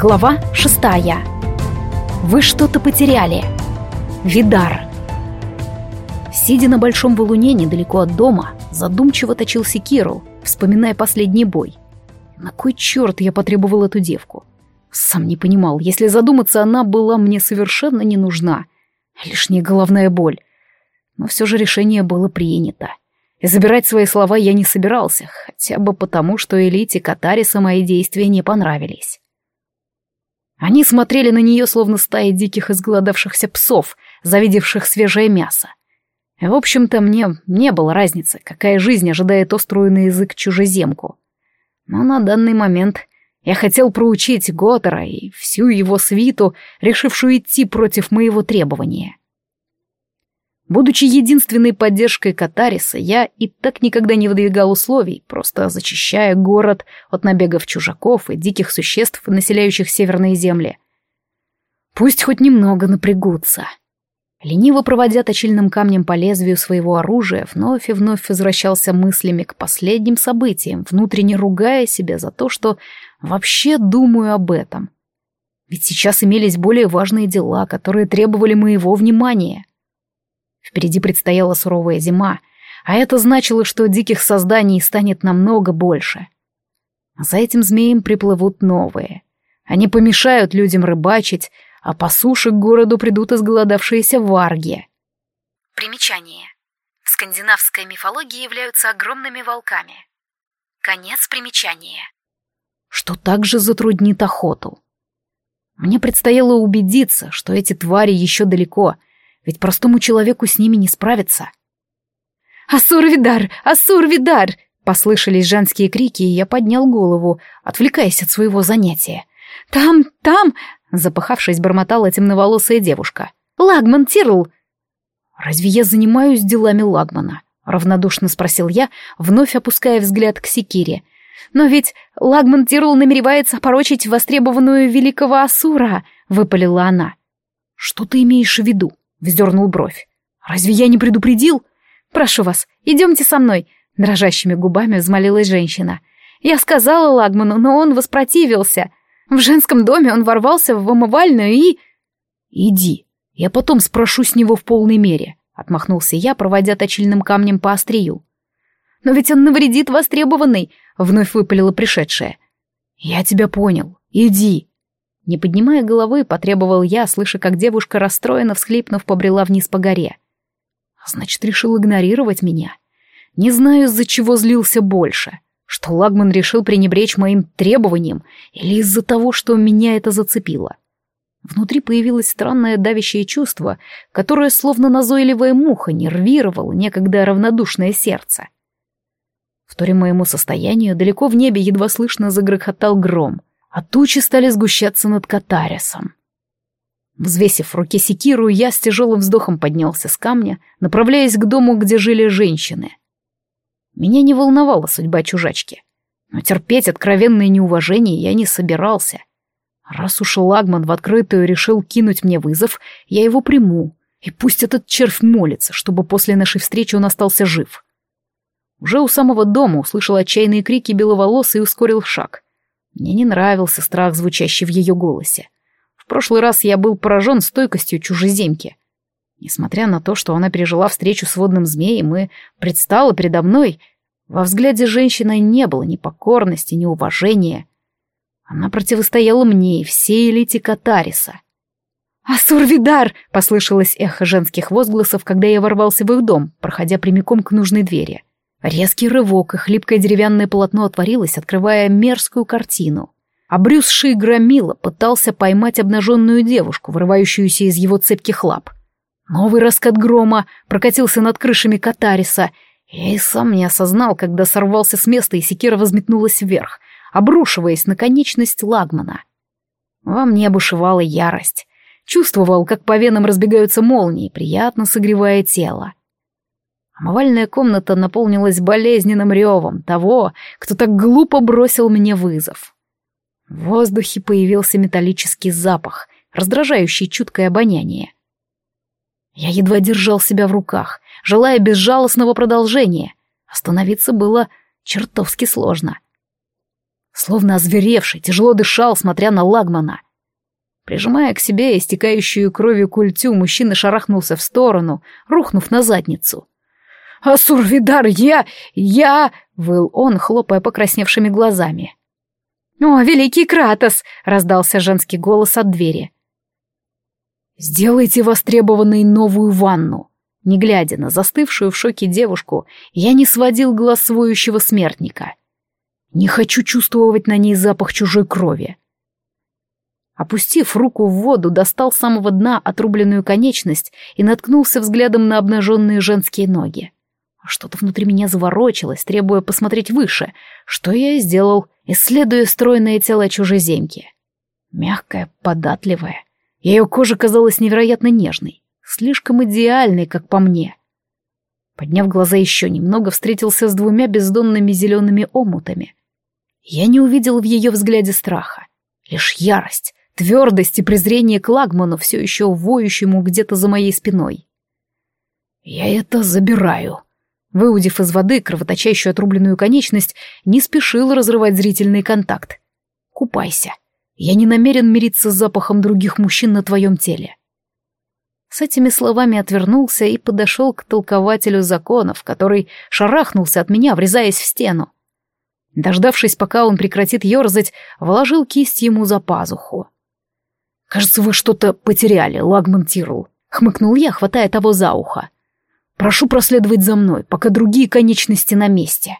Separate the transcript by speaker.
Speaker 1: Глава шестая. Вы что-то потеряли. Видар. Сидя на большом валуне недалеко от дома, задумчиво точил секиру, вспоминая последний бой. На кой черт я потребовал эту девку? Сам не понимал, если задуматься, она была мне совершенно не нужна. Лишняя головная боль. Но все же решение было принято. И забирать свои слова я не собирался, хотя бы потому, что элите Катариса мои действия не понравились. Они смотрели на нее, словно стаи диких изголодавшихся псов, завидевших свежее мясо. В общем-то, мне не было разницы, какая жизнь ожидает острую на язык чужеземку. Но на данный момент я хотел проучить Готера и всю его свиту, решившую идти против моего требования. Будучи единственной поддержкой Катариса, я и так никогда не выдвигал условий, просто зачищая город от набегов чужаков и диких существ, населяющих северные земли. Пусть хоть немного напрягутся. Лениво проводя точильным камнем по лезвию своего оружия, вновь и вновь возвращался мыслями к последним событиям, внутренне ругая себя за то, что вообще думаю об этом. Ведь сейчас имелись более важные дела, которые требовали моего внимания. Впереди предстояла суровая зима, а это значило, что диких созданий станет намного больше. За этим змеем приплывут новые. Они помешают людям рыбачить, а по суше к городу придут изголодавшиеся варги.
Speaker 2: Примечание. В скандинавской мифологии являются огромными волками. Конец примечания.
Speaker 1: Что также затруднит охоту. Мне предстояло убедиться, что эти твари еще далеко — ведь простому человеку с ними не справиться. «Асур-Видар! Асур-Видар!» Послышались женские крики, и я поднял голову, отвлекаясь от своего занятия. «Там, там!» — запыхавшись, бормотала темноволосая девушка. «Лагман Тирл!» «Разве я занимаюсь делами Лагмана?» — равнодушно спросил я, вновь опуская взгляд к Секире. «Но ведь Лагман Тирл намеревается порочить востребованную великого Асура!» — выпалила она. «Что ты имеешь в виду?» Вздернул бровь. «Разве я не предупредил? Прошу вас, идемте со мной!» Дрожащими губами взмолилась женщина. «Я сказала Лагману, но он воспротивился. В женском доме он ворвался в омывальную и...» «Иди, я потом спрошу с него в полной мере», — отмахнулся я, проводя точильным камнем по острию. «Но ведь он навредит востребованный», — вновь выпалила пришедшая. «Я тебя понял. Иди», не поднимая головы, потребовал я, слыша, как девушка, расстроенно всхлипнув, побрела вниз по горе. Значит, решил игнорировать меня. Не знаю, из-за чего злился больше. Что Лагман решил пренебречь моим требованиям, или из-за того, что меня это зацепило. Внутри появилось странное давящее чувство, которое, словно назойливая муха, нервировало некогда равнодушное сердце. В торе моему состоянию далеко в небе едва слышно загрохотал гром — а тучи стали сгущаться над Катарисом. Взвесив в руке секиру, я с тяжелым вздохом поднялся с камня, направляясь к дому, где жили женщины. Меня не волновала судьба чужачки, но терпеть откровенное неуважение я не собирался. Раз уж Лагман в открытую решил кинуть мне вызов, я его приму, и пусть этот червь молится, чтобы после нашей встречи он остался жив. Уже у самого дома услышал отчаянные крики беловолос и ускорил шаг — мне не нравился страх, звучащий в ее голосе. В прошлый раз я был поражен стойкостью чужеземки. Несмотря на то, что она пережила встречу с водным змеем и предстала передо мной, во взгляде женщины не было ни покорности, ни уважения. Она противостояла мне и всей элите Катариса. «Асур-Видар!» — послышалось эхо женских возгласов, когда я ворвался в их дом, проходя прямиком к нужной двери. Резкий рывок, и хлипкое деревянное полотно отворилось, открывая мерзкую картину. Обрюзший громила пытался поймать обнаженную девушку, вырывающуюся из его цепких лап. Новый раскат грома прокатился над крышами Катариса. И сам не осознал, когда сорвался с места, и секира возметнулась вверх, обрушиваясь на конечность Лагмана. Во мне бушевала ярость. Чувствовал, как по венам разбегаются молнии, приятно согревая тело. Омывальная комната наполнилась болезненным ревом того, кто так глупо бросил мне вызов. В воздухе появился металлический запах, раздражающий чуткое обоняние. Я едва держал себя в руках, желая безжалостного продолжения. Остановиться было чертовски сложно. словно озверевший, тяжело дышал, смотря на Лагмана. Прижимая к себе истекающую кровью культю, мужчина шарахнулся в сторону, рухнув на задницу. «Асурвидар, я... я...» — выл он, хлопая покрасневшими глазами. «О, великий Кратос!» — раздался женский голос от двери. «Сделайте востребованной новую ванну». Не глядя на застывшую в шоке девушку, я не сводил глаз своющего смертника. Не хочу чувствовать на ней запах чужой крови. Опустив руку в воду, достал с самого дна отрубленную конечность и наткнулся взглядом на обнаженные женские ноги. Что-то внутри меня заворочилось, требуя посмотреть выше, что я и сделал, исследуя стройное тело чужеземки. Мягкая, податливая. Ее кожа казалась невероятно нежной, слишком идеальной, как по мне. Подняв глаза еще немного, встретился с двумя бездонными зелеными омутами. Я не увидел в ее взгляде страха, лишь ярость, твердость и презрение к Лагману, все еще воющему где-то за моей спиной. «Я это забираю», Выудив из воды кровоточащую отрубленную конечность, не спешил разрывать зрительный контакт. «Купайся. Я не намерен мириться с запахом других мужчин на твоем теле». С этими словами отвернулся и подошел к толкователю законов, который шарахнулся от меня, врезаясь в стену. Дождавшись, пока он прекратит ерзать, вложил кисть ему за пазуху. «Кажется, вы что-то потеряли, Лагман Тирл», — хмыкнул я, хватая того за ухо. Прошу проследовать за мной, пока другие конечности на месте.